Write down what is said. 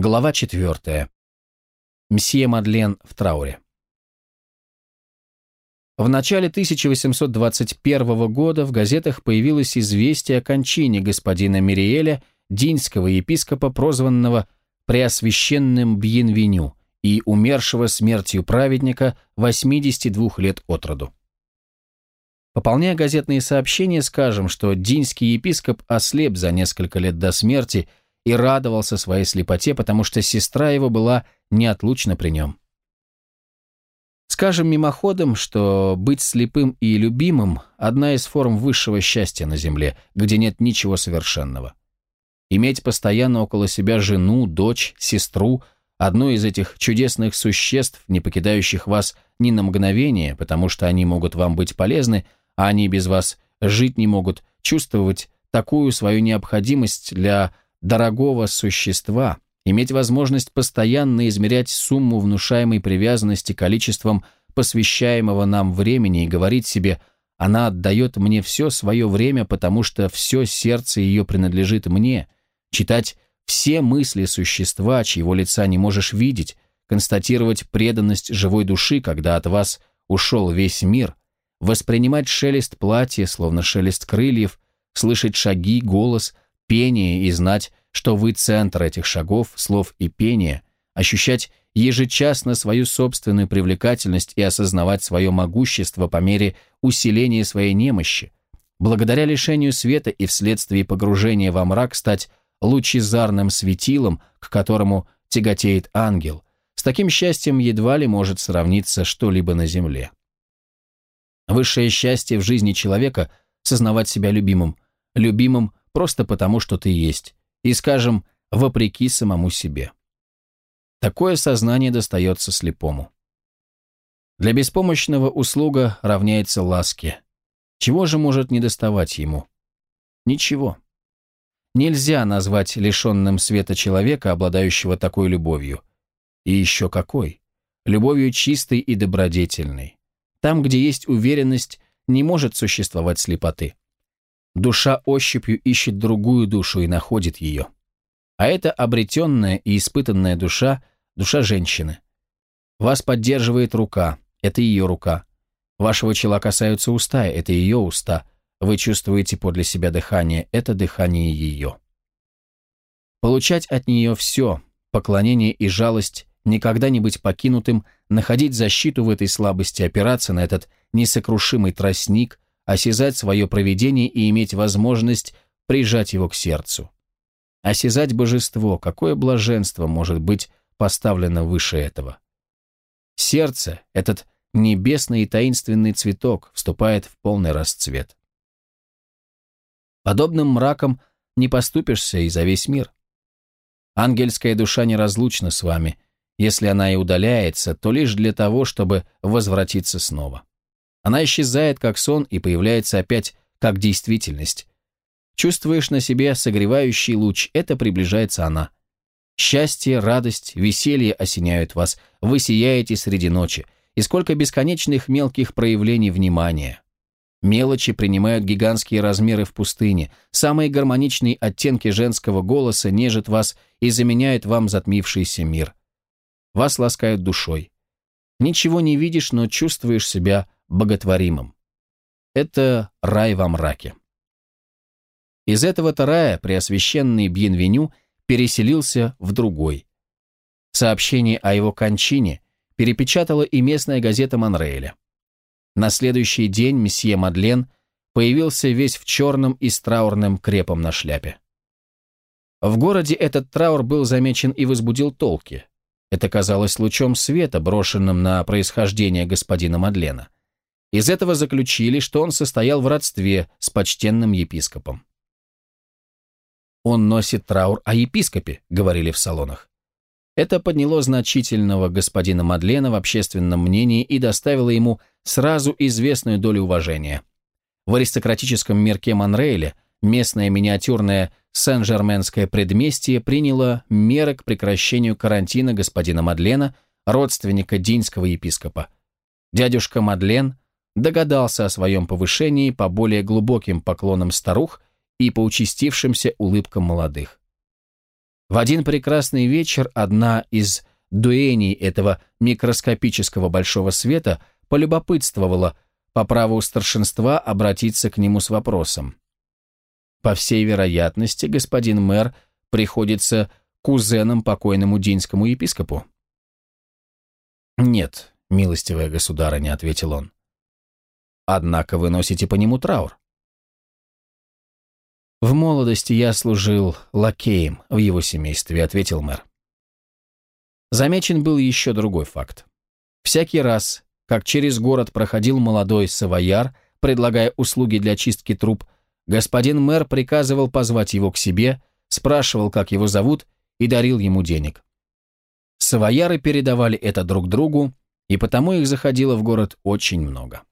Глава четвертая. Мсье Мадлен в трауре. В начале 1821 года в газетах появилось известие о кончине господина Мириэля, динского епископа, прозванного Преосвященным Бьенвеню, и умершего смертью праведника 82 лет от роду. Пополняя газетные сообщения, скажем, что динский епископ ослеп за несколько лет до смерти – и радовался своей слепоте, потому что сестра его была неотлучна при нем. Скажем мимоходом, что быть слепым и любимым – одна из форм высшего счастья на земле, где нет ничего совершенного. Иметь постоянно около себя жену, дочь, сестру – одно из этих чудесных существ, не покидающих вас ни на мгновение, потому что они могут вам быть полезны, а они без вас жить не могут, чувствовать такую свою необходимость для дорогого существа, иметь возможность постоянно измерять сумму внушаемой привязанности количеством посвящаемого нам времени и говорить себе «она отдает мне все свое время, потому что все сердце ее принадлежит мне», читать все мысли существа, чьего лица не можешь видеть, констатировать преданность живой души, когда от вас ушел весь мир, воспринимать шелест платья, словно шелест крыльев, слышать шаги, голос – пение и знать, что вы центр этих шагов, слов и пения, ощущать ежечасно свою собственную привлекательность и осознавать свое могущество по мере усиления своей немощи, благодаря лишению света и вследствие погружения во мрак стать лучезарным светилом, к которому тяготеет ангел, с таким счастьем едва ли может сравниться что-либо на земле. Высшее счастье в жизни человека – сознавать себя любимым, любимым просто потому, что ты есть, и, скажем, вопреки самому себе. Такое сознание достается слепому. Для беспомощного услуга равняется ласке. Чего же может не доставать ему? Ничего. Нельзя назвать лишенным света человека, обладающего такой любовью. И еще какой? Любовью чистой и добродетельной. Там, где есть уверенность, не может существовать слепоты. Душа ощупью ищет другую душу и находит ее. А это обретенная и испытанная душа – душа женщины. Вас поддерживает рука – это ее рука. Вашего чела касаются уста – это ее уста. Вы чувствуете подле себя дыхание – это дыхание ее. Получать от нее все – поклонение и жалость, никогда не быть покинутым, находить защиту в этой слабости, опираться на этот несокрушимый тростник – осязать свое провидение и иметь возможность прижать его к сердцу. Осязать божество, какое блаженство может быть поставлено выше этого? Сердце, этот небесный и таинственный цветок, вступает в полный расцвет. Подобным мраком не поступишься и за весь мир. Ангельская душа неразлучна с вами. Если она и удаляется, то лишь для того, чтобы возвратиться снова. Она исчезает как сон и появляется опять как действительность. Чувствуешь на себе согревающий луч, это приближается она. Счастье, радость, веселье осеняют вас, вы сияете среди ночи, и сколько бесконечных мелких проявлений внимания. Мелочи принимают гигантские размеры в пустыне, самые гармоничные оттенки женского голоса нежат вас и заменяют вам затмившийся мир. Вас ласкают душой. Ничего не видишь, но чувствуешь себя боготворимым. Это рай во мраке. Из этого-то рая Преосвященный Бьенвеню переселился в другой. Сообщение о его кончине перепечатала и местная газета Монрейля. На следующий день месье Мадлен появился весь в черном и с траурным крепом на шляпе. В городе этот траур был замечен и возбудил толки. Это казалось лучом света, брошенным на происхождение господина Мадлена. Из этого заключили, что он состоял в родстве с почтенным епископом. «Он носит траур о епископе», — говорили в салонах. Это подняло значительного господина Мадлена в общественном мнении и доставило ему сразу известную долю уважения. В аристократическом мирке Монрейля местное миниатюрное Сен-Жерменское предместье приняло меры к прекращению карантина господина Мадлена, родственника динского епископа. Дядюшка Мадлен догадался о своем повышении по более глубоким поклонам старух и по участившимся улыбкам молодых. В один прекрасный вечер одна из дуэней этого микроскопического большого света полюбопытствовала по праву старшинства обратиться к нему с вопросом. По всей вероятности, господин мэр приходится кузеном покойному динскому епископу. «Нет, милостивая государыня», — ответил он. «Однако вы носите по нему траур». «В молодости я служил лакеем в его семействе», — ответил мэр. Замечен был еще другой факт. Всякий раз, как через город проходил молодой савояр, предлагая услуги для чистки труб, господин мэр приказывал позвать его к себе, спрашивал, как его зовут, и дарил ему денег. Савояры передавали это друг другу, и потому их заходило в город очень много.